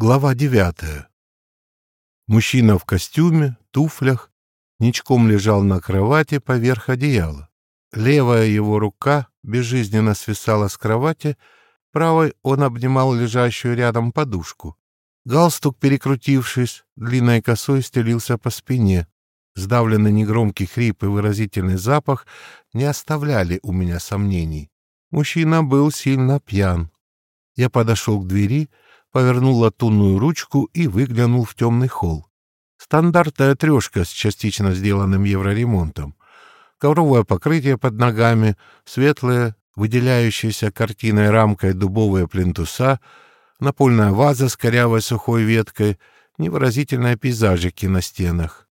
Глава девятая. Мужчина в костюме, туфлях, ничком лежал на кровати поверх одеяла. Левая его рука безжизненно свисала с кровати, правой он обнимал лежащую рядом подушку. Галстук, перекрутившись, длинной косой стелился по спине. Сдавленный негромкий хрип и выразительный запах не оставляли у меня сомнений. Мужчина был сильно пьян. Я подошел к двери — повернул латунную ручку и выглянул в темный холл. Стандартная трешка с частично сделанным евроремонтом. Ковровое покрытие под ногами, светлые, выделяющиеся картиной рамкой дубовые плинтуса, напольная ваза с корявой сухой веткой, невыразительные пейзажики на стенах.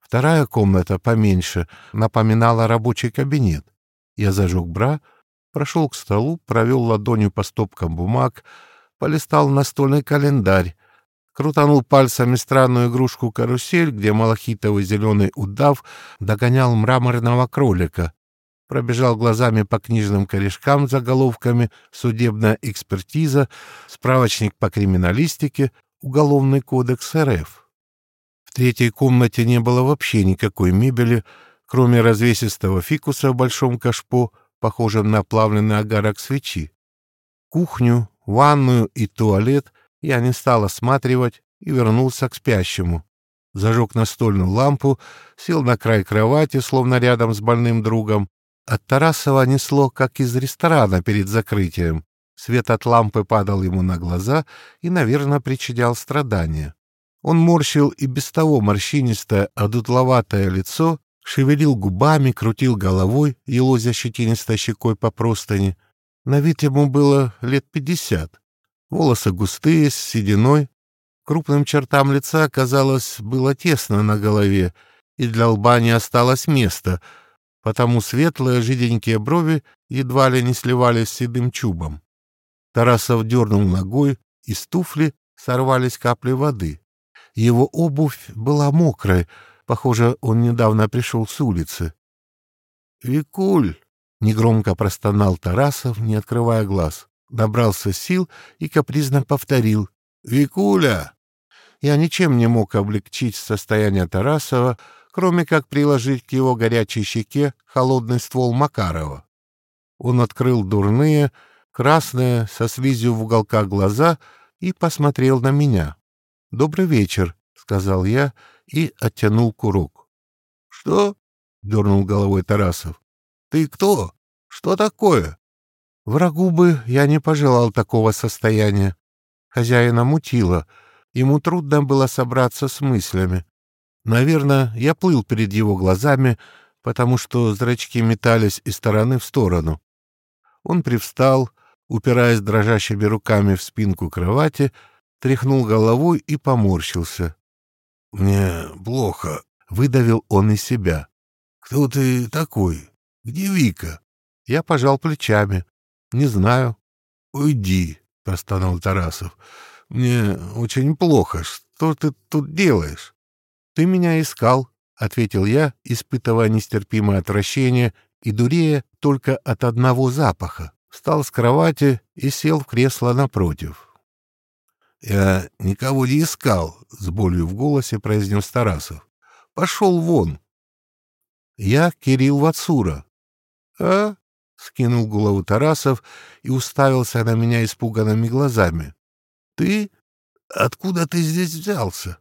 Вторая комната, поменьше, напоминала рабочий кабинет. Я зажег бра, прошел к столу, провел ладонью по стопкам бумаг, полистал настольный календарь, крутанул пальцами странную игрушку-карусель, где малахитовый зеленый удав догонял мраморного кролика, пробежал глазами по книжным корешкам с заголовками «Судебная экспертиза», «Справочник по криминалистике», «Уголовный кодекс РФ». В третьей комнате не было вообще никакой мебели, кроме развесистого фикуса в большом кашпо, похожем на плавленный огарок свечи. Кухню, ванную и туалет я не стал осматривать и вернулся к спящему. Зажег настольную лампу, сел на край кровати, словно рядом с больным другом. От Тарасова несло, как из ресторана перед закрытием. Свет от лампы падал ему на глаза и, наверное, причинял страдания. Он морщил и без того морщинистое, одутловатое лицо, шевелил губами, крутил головой, елозя щетинистой щекой по простыни, на вид ему было лет пятьдесят. Волосы густые, с сединой. Крупным чертам лица, казалось, было тесно на голове, и для лба не осталось места, потому светлые жиденькие брови едва ли не сливались с седым чубом. Тарасов дернул ногой, из туфли сорвались капли воды. Его обувь была мокрай, похоже, он недавно пришел с улицы. — Викуль! Негромко простонал Тарасов, не открывая глаз. Набрался сил и капризно повторил. «Викуля!» Я ничем не мог облегчить состояние Тарасова, кроме как приложить к его горячей щеке холодный ствол Макарова. Он открыл дурные, красные, со слизью в уголках глаза и посмотрел на меня. «Добрый вечер», — сказал я и оттянул курок. «Что?» — дернул головой Тарасов. Ты кто? Что такое? Врагу бы я не пожелал такого состояния. Хозяина мутило. Ему трудно было собраться с мыслями. Наверное, я плыл перед его глазами, потому что зрачки метались из стороны в сторону. Он привстал, упираясь дрожащими руками в спинку кровати, тряхнул головой и поморщился. — Мне плохо, — выдавил он из себя. — Кто ты такой? Где Вика? Я пожал плечами. Не знаю. Уйди, простонал Тарасов. Мне очень плохо. Что ты тут делаешь? Ты меня искал, ответил я, испытывая нестерпимое отвращение и дурея только от одного запаха. Встал с кровати и сел в кресло напротив. «Я никого не искал», — с болью в голосе произнес Тарасов. «Пошел вон». «Я Кирилл Вацура. «А?» — скинул голову Тарасов и уставился на меня испуганными глазами. «Ты? Откуда ты здесь взялся?»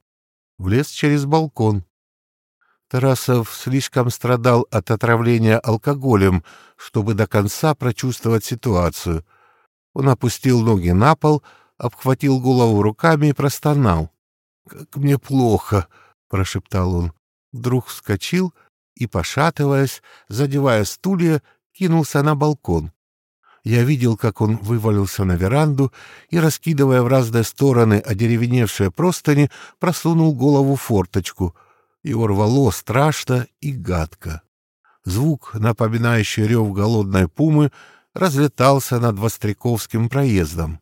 Влез через балкон. Тарасов слишком страдал от отравления алкоголем, чтобы до конца прочувствовать ситуацию. Он опустил ноги на пол, обхватил голову руками и простонал. «Как мне плохо!» — прошептал он. Вдруг вскочил — и, пошатываясь, задевая стулья, кинулся на балкон. Я видел, как он вывалился на веранду и, раскидывая в разные стороны одеревеневшие простыни, просунул голову в форточку. Его рвало страшно и гадко. Звук, напоминающий рев голодной пумы, разлетался над Востряковским проездом.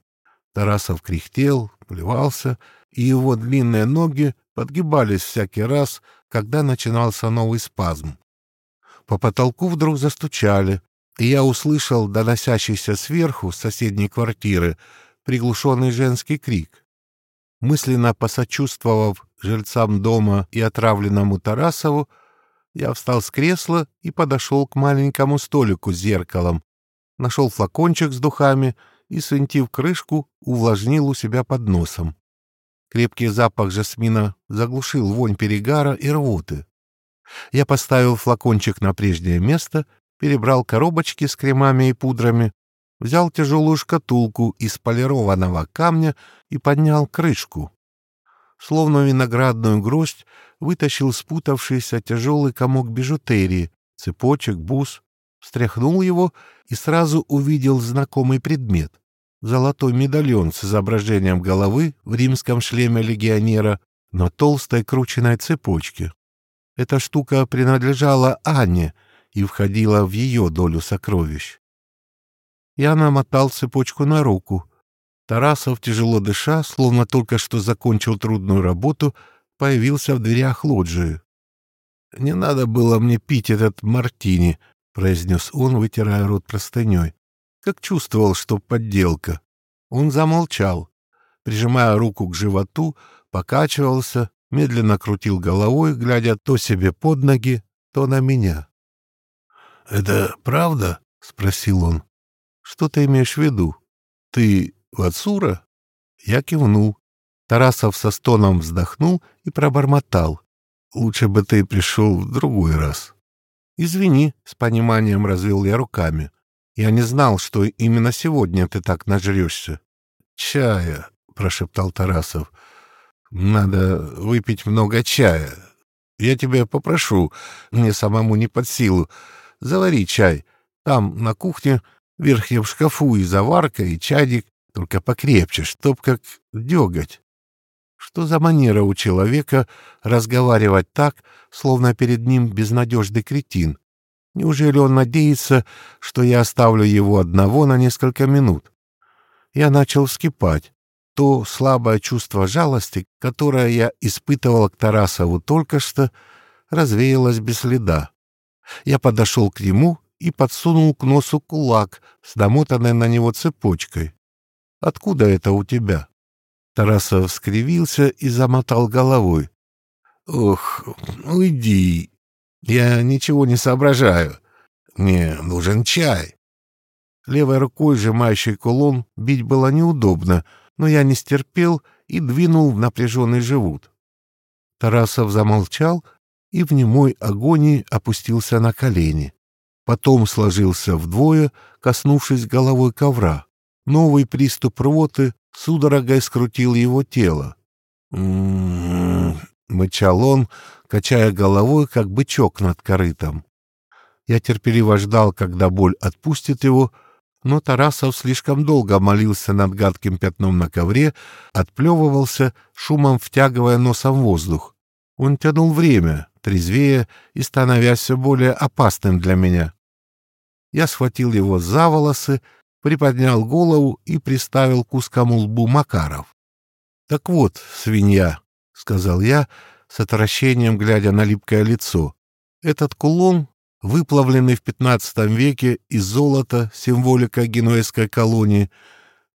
Тарасов кряхтел, плевался, и его длинные ноги подгибались всякий раз, когда начинался новый спазм. По потолку вдруг застучали, и я услышал доносящийся сверху с соседней квартиры приглушенный женский крик. Мысленно посочувствовав жильцам дома и отравленному Тарасову, я встал с кресла и подошел к маленькому столику с зеркалом, нашел флакончик с духами и, свинтив крышку, увлажнил у себя под носом. Крепкий запах жасмина заглушил вонь перегара и рвоты. Я поставил флакончик на прежнее место, перебрал коробочки с кремами и пудрами, взял тяжелую шкатулку из полированного камня и поднял крышку. Словно виноградную гроздь вытащил спутавшийся тяжелый комок бижутерии, цепочек, бус, встряхнул его и сразу увидел знакомый предмет — золотой медальон с изображением головы в римском шлеме легионера на толстой крученной цепочке. Эта штука принадлежала Анне и входила в ее долю сокровищ. Я намотал цепочку на руку. Тарасов, тяжело дыша, словно только что закончил трудную работу, появился в дверях лоджии. «Не надо было мне пить этот мартини», — произнес он, вытирая рот простыней. Как чувствовал, что подделка. Он замолчал. Прижимая руку к животу, покачивался, медленно крутил головой, глядя то себе под ноги, то на меня. «Это правда?» — спросил он. «Что ты имеешь в виду? Ты Вацура?» Я кивнул. Тарасов со стоном вздохнул и пробормотал. «Лучше бы ты пришел в другой раз». «Извини», — с пониманием развел я руками. «Я не знал, что именно сегодня ты так нажрешься». «Чая», — прошептал Тарасов. «Надо выпить много чая. Я тебя попрошу, мне самому не под силу. Завари чай. Там, на кухне, в верхнем шкафу и заварка, и чайник, только покрепче, чтоб как деготь. Что за манера у человека разговаривать так, словно перед ним безнадежный кретин? Неужели он надеется, что я оставлю его одного на несколько минут? Я начал вскипать. То слабое чувство жалости, которое я испытывал к Тарасову только что, развеялось без следа. Я подошел к нему и подсунул к носу кулак с намотанной на него цепочкой. «Откуда это у тебя?» Тарасов скривился и замотал головой. «Ох, уйди! Я ничего не соображаю. Мне нужен чай». Левой рукой, сжимающей кулон, бить было неудобно, но я не стерпел и двинул в напряженный живот. Тарасов замолчал и в немой агонии опустился на колени. Потом сложился вдвое, коснувшись головой ковра. Новый приступ рвоты судорогой скрутил его тело. «М-м-м», мычал он, качая головой, как бычок над корытом. Я терпеливо ждал, когда боль отпустит его, но Тарасов слишком долго молился над гадким пятном на ковре, отплевывался, шумом втягивая носом воздух. Он тянул время, трезвее и становясь все более опасным для меня. Я схватил его за волосы, приподнял голову и приставил к узкому лбу Макаров. — Так вот, свинья, — сказал я, с отвращением глядя на липкое лицо, — этот кулон, выплавленный в XV веке из золота, символика генуэзской колонии,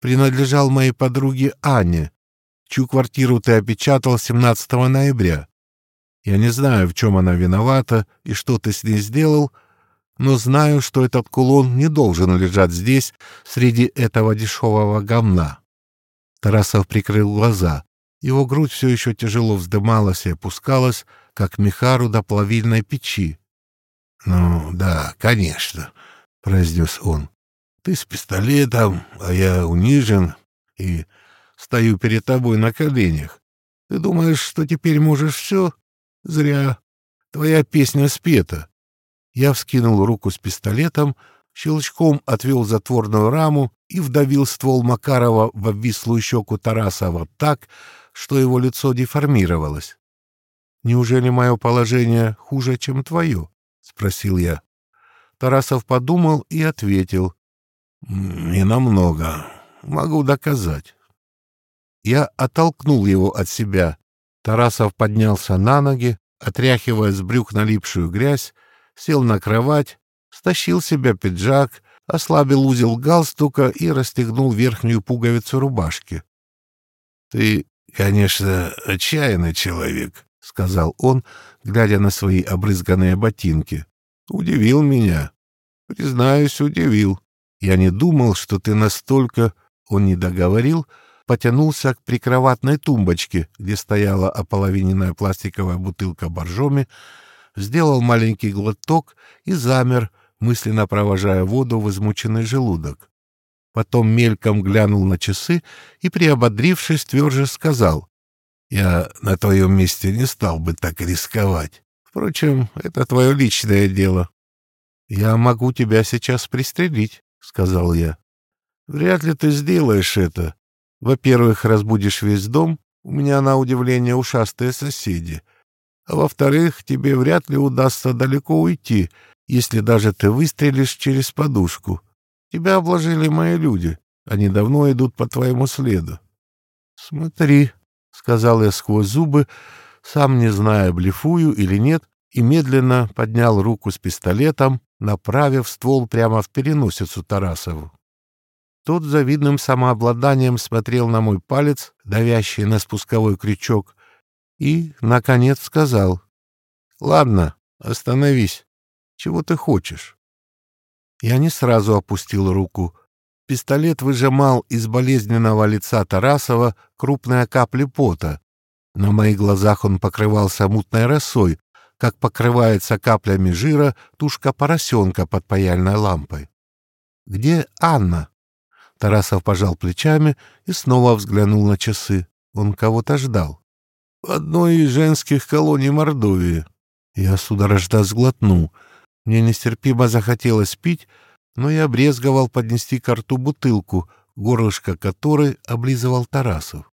принадлежал моей подруге Анне, чью квартиру ты опечатал 17 ноября. Я не знаю, в чем она виновата и что ты с ней сделал, но знаю, что этот кулон не должен лежать здесь, среди этого дешевого гамна. Тарасов прикрыл глаза. Его грудь все еще тяжело вздымалась и опускалась, как мехару до плавильной печи. — Ну, да, конечно, — произнес он. — Ты с пистолетом, а я унижен и стою перед тобой на коленях. Ты думаешь, что теперь можешь все? Зря. Твоя песня спета. Я вскинул руку с пистолетом, щелчком отвел затворную раму и вдавил ствол Макарова в обвислую щеку Тарасова так, что его лицо деформировалось. «Неужели мое положение хуже, чем твое?» — спросил я. Тарасов подумал и ответил. «Не намного. Могу доказать». Я оттолкнул его от себя, Тарасов поднялся на ноги, отряхивая с брюк налипшую грязь, сел на кровать, стащил себя пиджак, ослабил узел галстука и расстегнул верхнюю пуговицу рубашки. — Ты конечно, отчаянный человек, — сказал он, глядя на свои обрызганные ботинки. Удивил меня. Признаюсь, удивил. Я не думал, что ты настолько... Он не договорил, потянулся к прикроватной тумбочке, где стояла ополовиненная пластиковая бутылка боржоми, сделал маленький глоток и замер, мысленно провожая воду в измученный желудок. Потом мельком глянул на часы и, приободрившись, тверже сказал, «Я на твоем месте не стал бы так рисковать. Впрочем, это твое личное дело». «Я могу тебя сейчас пристрелить», — сказал я. «Вряд ли ты сделаешь это. Во-первых, разбудишь весь дом, у меня на удивление ушастые соседи. А во-вторых, тебе вряд ли удастся далеко уйти, если даже ты выстрелишь через подушку. Тебя обложили мои люди. Они давно идут по твоему следу. — Смотри, — сказал я сквозь зубы, сам не зная, блефую или нет, и медленно поднял руку с пистолетом, направив ствол прямо в переносицу Тарасову. Тот завидным самообладанием смотрел на мой палец, давящий на спусковой крючок, и, наконец, сказал, «Ладно, остановись. Чего ты хочешь?» Я не сразу опустил руку. Пистолет выжимал из болезненного лица Тарасова крупные капли пота. На моих глазах он покрывался мутной росой, как покрывается каплями жира тушка поросенка под паяльной лампой. «Где Анна?» Тарасов пожал плечами и снова взглянул на часы. Он кого-то ждал. «В одной из женских колоний Мордовии». Я судорожно сглотнул. Мне нестерпимо захотелось пить, но я брезговал поднести к рту бутылку, горлышко которой облизывал Тарасов.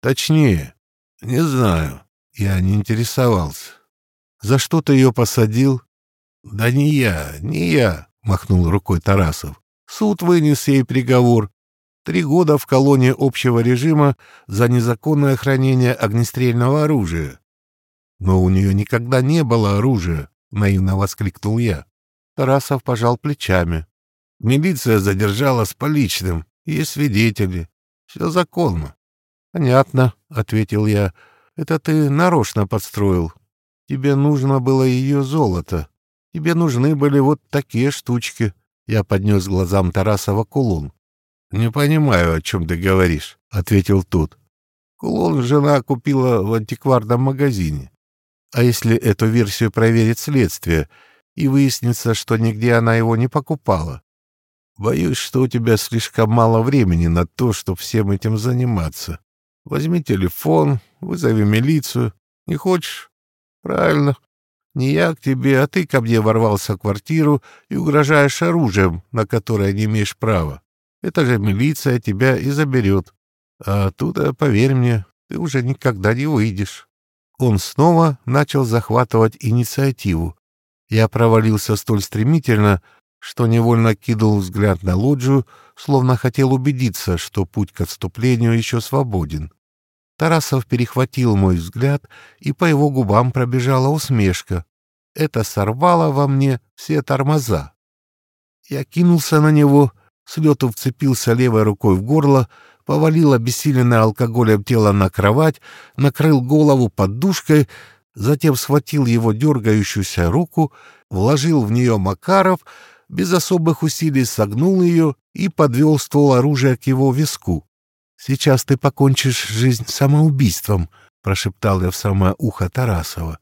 «Точнее, не знаю. Я не интересовался. За что ты ее посадил?» «Да не я, не я», — махнул рукой Тарасов. Суд вынес ей приговор. Три года в колонии общего режима за незаконное хранение огнестрельного оружия. Но у нее никогда не было оружия, — наивно воскликнул я. Тарасов пожал плечами. Милиция задержала с поличным. Есть свидетели. Все законно. — Понятно, — ответил я. — Это ты нарочно подстроил. Тебе нужно было ее золото. Тебе нужны были вот такие штучки. Я поднес глазам Тарасова кулон. «Не понимаю, о чем ты говоришь», — ответил тот. «Кулон жена купила в антикварном магазине. А если эту версию проверит следствие, и выяснится, что нигде она его не покупала? Боюсь, что у тебя слишком мало времени на то, чтобы всем этим заниматься. Возьми телефон, вызови милицию. Не хочешь? Правильно, не я к тебе, а ты ко мне ворвался в квартиру и угрожаешь оружием, на которое не имеешь права. Это же милиция тебя и заберет. А оттуда, поверь мне, ты уже никогда не выйдешь. Он снова начал захватывать инициативу. Я провалился столь стремительно, что невольно кидал взгляд на лоджию, словно хотел убедиться, что путь к отступлению еще свободен. Тарасов перехватил мой взгляд, и по его губам пробежала усмешка. Это сорвало во мне все тормоза. Я кинулся на него, с лету вцепился левой рукой в горло, повалил обессиленное алкоголем тело на кровать, накрыл голову подушкой, затем схватил его дергающуюся руку, вложил в нее Макаров, без особых усилий согнул ее и подвел ствол оружия к его виску. «Сейчас ты покончишь жизнь самоубийством», — прошептал я в самое ухо Тарасова.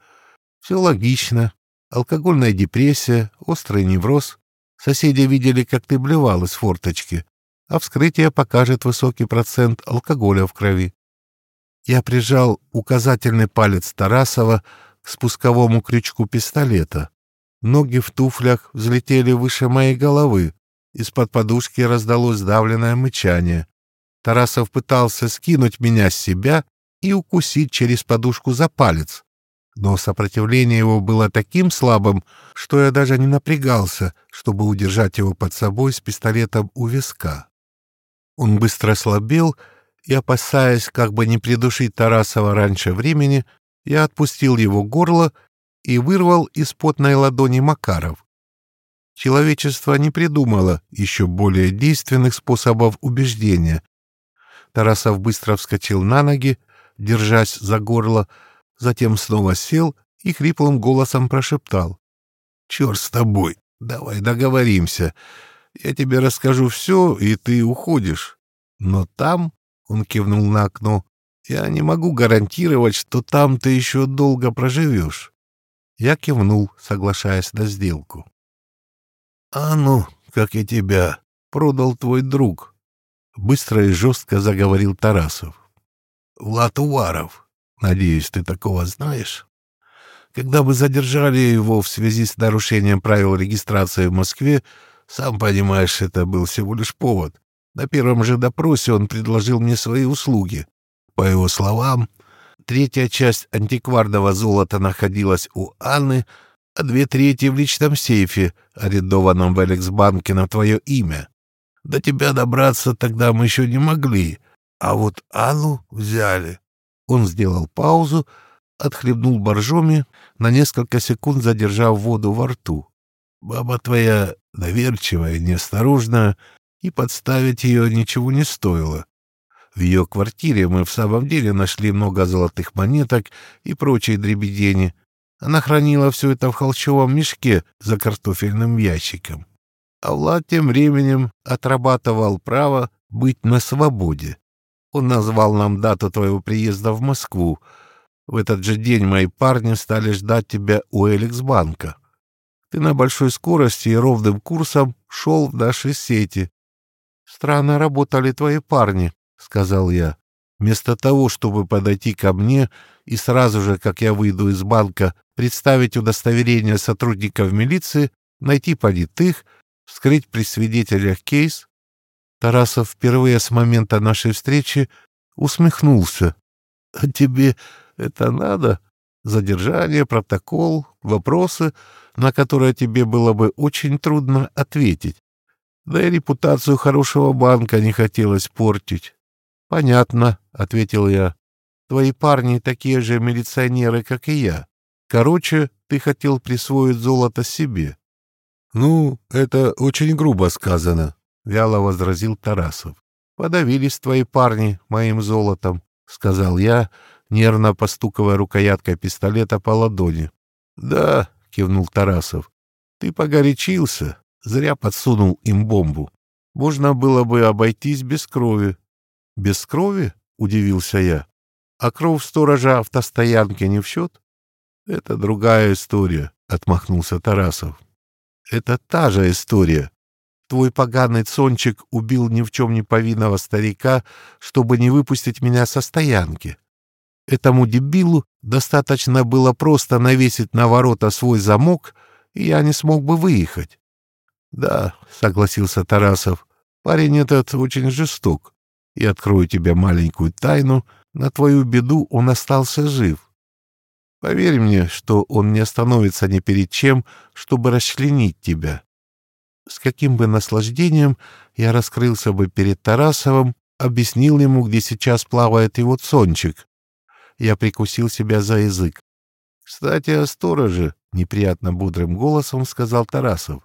«Все логично. Алкогольная депрессия, острый невроз. Соседи видели, как ты блевал из форточки, а вскрытие покажет высокий процент алкоголя в крови». Я прижал указательный палец Тарасова к спусковому крючку пистолета. Ноги в туфлях взлетели выше моей головы. Из-под подушки раздалось сдавленное мычание. Тарасов пытался скинуть меня с себя и укусить через подушку за палец. Но сопротивление его было таким слабым, что я даже не напрягался, чтобы удержать его под собой с пистолетом у виска. Он быстро слабел, и, опасаясь как бы не придушить Тарасова раньше времени, я отпустил его горло и вырвал из потной ладони Макаров. Человечество не придумало еще более действенных способов убеждения, Тарасов быстро вскочил на ноги, держась за горло, затем снова сел и хриплым голосом прошептал. «Черт с тобой, давай договоримся. Я тебе расскажу все, и ты уходишь. Но там, — он кивнул на окно, — я не могу гарантировать, что там ты еще долго проживешь. Я кивнул, соглашаясь на сделку. — А ну, как и тебя, продал твой друг, — быстро и жестко заговорил Тарасов. — Влад Уваров. Надеюсь, ты такого знаешь? Когда мы задержали его в связи с нарушением правил регистрации в Москве, сам понимаешь, это был всего лишь повод. На первом же допросе он предложил мне свои услуги. По его словам, третья часть антикварного золота находилась у Анны, а две трети в личном сейфе, арендованном в Элексбанке на твое имя. До тебя добраться тогда мы еще не могли, а вот Анну взяли. Он сделал паузу, отхлебнул боржоми, на несколько секунд задержав воду во рту. Баба твоя доверчивая, неосторожная, и подставить ее ничего не стоило. В ее квартире мы в самом деле нашли много золотых монеток и прочей дребедени. Она хранила все это в холчевом мешке за картофельным ящиком. А Влад тем временем отрабатывал право быть на свободе. Он назвал нам дату твоего приезда в Москву. В этот же день мои парни стали ждать тебя у Эликсбанка. Ты на большой скорости и ровным курсом шел в наши сети. Странно работали твои парни, — сказал я. Вместо того, чтобы подойти ко мне и сразу же, как я выйду из банка, представить удостоверение сотрудников милиции, найти понятых, вскрыть при свидетелях кейс, Тарасов впервые с момента нашей встречи усмехнулся. — А тебе это надо? Задержание, протокол, вопросы, на которые тебе было бы очень трудно ответить. Да и репутацию хорошего банка не хотелось портить. «Понятно», — ответил я. «Твои парни такие же милиционеры, как и я. Короче, ты хотел присвоить золото себе». «Ну, это очень грубо сказано», — вяло возразил Тарасов. «Подавились твои парни моим золотом», — сказал я, нервно постуковая рукояткой пистолета по ладони. «Да», — кивнул Тарасов, — «ты погорячился, зря подсунул им бомбу. Можно было бы обойтись без крови, без крови? — удивился я. — А кровь сторожа автостоянки не в счет? — Это другая история, — отмахнулся Тарасов. — Это та же история. Твой поганый цончик убил ни в чем не повинного старика, чтобы не выпустить меня со стоянки. Этому дебилу достаточно было просто навесить на ворота свой замок, и я не смог бы выехать. — Да, — согласился Тарасов, — парень этот очень жесток и открою тебе маленькую тайну, на твою беду он остался жив. Поверь мне, что он не остановится ни перед чем, чтобы расчленить тебя. С каким бы наслаждением я раскрылся бы перед Тарасовым, объяснил ему, где сейчас плавает его цончик. Я прикусил себя за язык. «Кстати, о стороже», — неприятно бодрым голосом сказал Тарасов.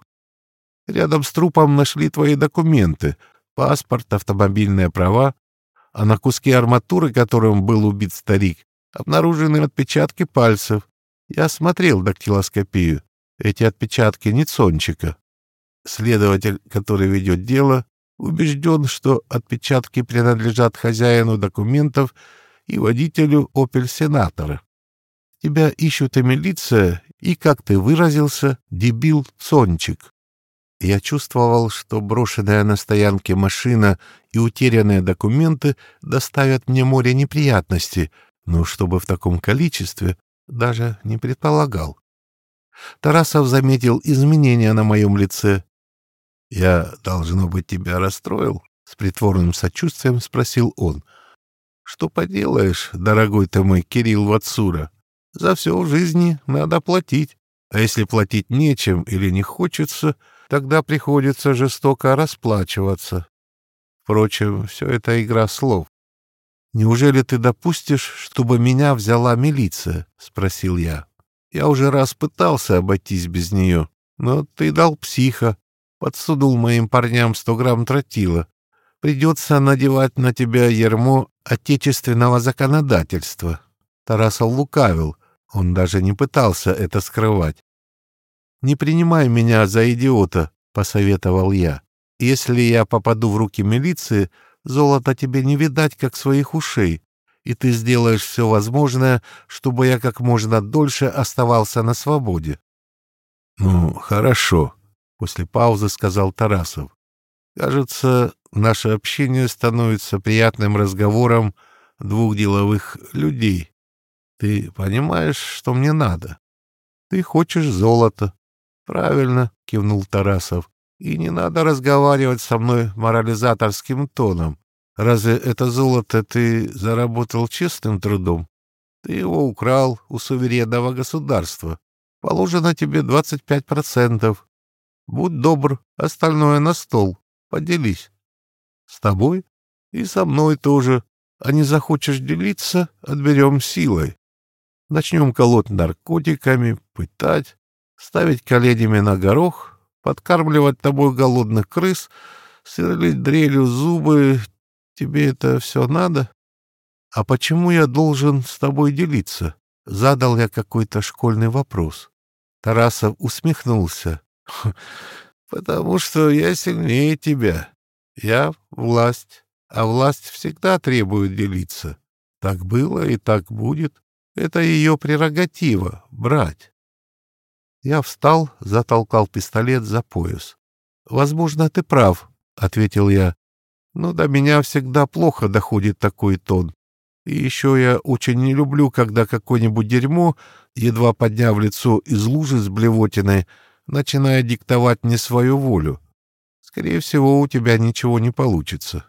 «Рядом с трупом нашли твои документы, паспорт, автомобильные права, а на куске арматуры, которым был убит старик, обнаружены отпечатки пальцев. Я смотрел дактилоскопию. Эти отпечатки не Цончика. Следователь, который ведет дело, убежден, что отпечатки принадлежат хозяину документов и водителю «Опель-сенатора». Тебя ищут и милиция, и, как ты выразился, дебил Цончик. Я чувствовал, что брошенная на стоянке машина и утерянные документы доставят мне море неприятностей, но чтобы в таком количестве, даже не предполагал. Тарасов заметил изменения на моем лице. — Я, должно быть, тебя расстроил? — с притворным сочувствием спросил он. — Что поделаешь, дорогой ты мой Кирилл Вацура? За все в жизни надо платить. А если платить нечем или не хочется, тогда приходится жестоко расплачиваться. Впрочем, все это игра слов. «Неужели ты допустишь, чтобы меня взяла милиция?» — спросил я. «Я уже раз пытался обойтись без нее, но ты дал психа, подсудил моим парням сто грамм тротила. Придется надевать на тебя ермо отечественного законодательства. Тарасов лукавил, он даже не пытался это скрывать. «Не принимай меня за идиота», — посоветовал я. «Если я попаду в руки милиции, золото тебе не видать, как своих ушей, и ты сделаешь все возможное, чтобы я как можно дольше оставался на свободе». «Ну, хорошо», — после паузы сказал Тарасов. «Кажется, наше общение становится приятным разговором двух деловых людей. Ты понимаешь, что мне надо? Ты хочешь золото. Правильно, кивнул Тарасов. И не надо разговаривать со мной морализаторским тоном. Разве это золото ты заработал честным трудом? Ты его украл у суверенного государства. Положено тебе 25%. Будь добр, остальное на стол. Поделись. С тобой и со мной тоже. А не захочешь делиться, отберем силой. Начнем колоть наркотиками, пытать, ставить коленями на горох, подкармливать тобой голодных крыс, сверлить дрелью зубы. Тебе это все надо? А почему я должен с тобой делиться? Задал я какой-то школьный вопрос. Тарасов усмехнулся. Потому что я сильнее тебя. Я — власть, а власть всегда требует делиться. Так было и так будет. Это ее прерогатива — брать. Я встал, затолкал пистолет за пояс. «Возможно, ты прав», — ответил я. «Но до меня всегда плохо доходит такой тон. И еще я очень не люблю, когда какое-нибудь дерьмо, едва подняв лицо из лужи с блевотиной, начинает диктовать мне свою волю. Скорее всего, у тебя ничего не получится.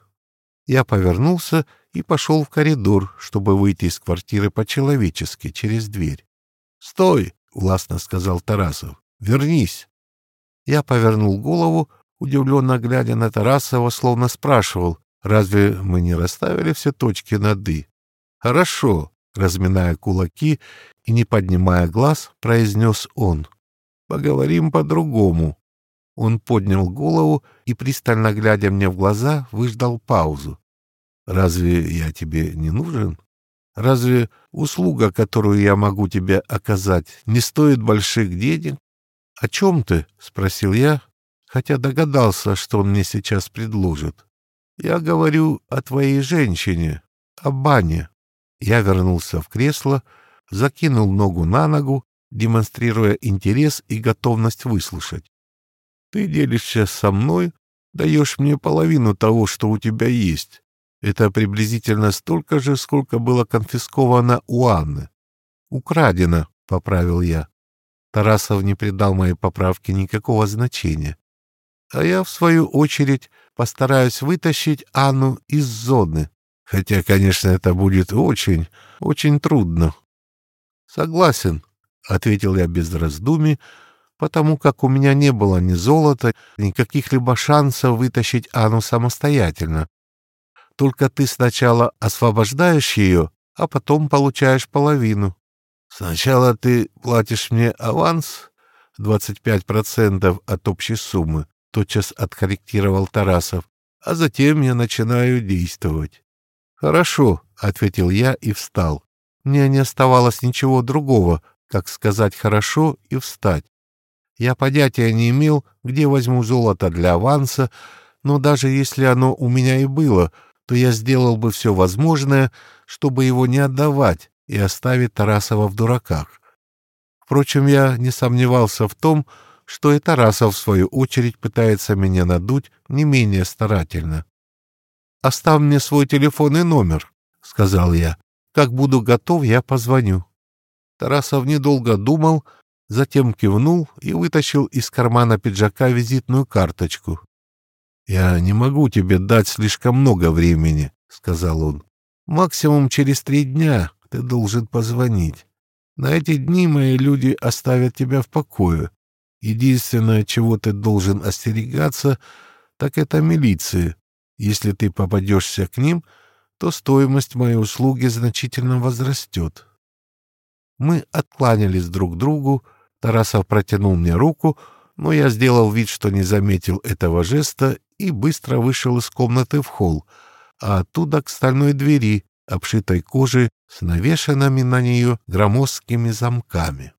Я повернулся и пошел в коридор, чтобы выйти из квартиры по-человечески, через дверь. «Стой!» — властно сказал Тарасов. «Вернись!» Я повернул голову, удивленно глядя на Тарасова, словно спрашивал, разве мы не расставили все точки над «и»? «Хорошо», — разминая кулаки и не поднимая глаз, произнес он. «Поговорим по-другому. Он поднял голову и, пристально глядя мне в глаза, выждал паузу. «Разве я тебе не нужен? Разве услуга, которую я могу тебе оказать, не стоит больших денег?» «О чем ты?» — спросил я, хотя догадался, что он мне сейчас предложит. «Я говорю о твоей женщине, о бане». Я вернулся в кресло, закинул ногу на ногу, демонстрируя интерес и готовность выслушать. Ты делишься со мной, даешь мне половину того, что у тебя есть. Это приблизительно столько же, сколько было конфисковано у Анны. Украдено, — поправил я. Тарасов не придал моей поправке никакого значения. А я, в свою очередь, постараюсь вытащить Анну из зоны. Хотя, конечно, это будет очень, очень трудно. — Согласен, — ответил я без раздумий, потому как у меня не было ни золота, ни каких-либо шансов вытащить Анну самостоятельно. Только ты сначала освобождаешь ее, а потом получаешь половину. Сначала ты платишь мне аванс, 25% от общей суммы, тотчас откорректировал Тарасов, а затем я начинаю действовать. Хорошо, ответил я и встал. Мне не оставалось ничего другого, как сказать хорошо и встать. Я понятия не имел, где возьму золото для аванса, но даже если оно у меня и было, то я сделал бы все возможное, чтобы его не отдавать и оставить Тарасова в дураках. Впрочем, я не сомневался в том, что и Тарасов, в свою очередь, пытается меня надуть не менее старательно. «Оставь мне свой телефонный номер», — сказал я. «Как буду готов, я позвоню». Тарасов недолго думал, затем кивнул и вытащил из кармана пиджака визитную карточку. «Я не могу тебе дать слишком много времени», — сказал он. «Максимум через три дня ты должен позвонить. На эти дни мои люди оставят тебя в покое. Единственное, чего ты должен остерегаться, так это милиции. Если ты попадешься к ним, то стоимость моей услуги значительно возрастет». Мы откланялись друг другу, Тарасов протянул мне руку, но я сделал вид, что не заметил этого жеста и быстро вышел из комнаты в холл, а оттуда к стальной двери, обшитой кожей с навешанными на нее громоздкими замками.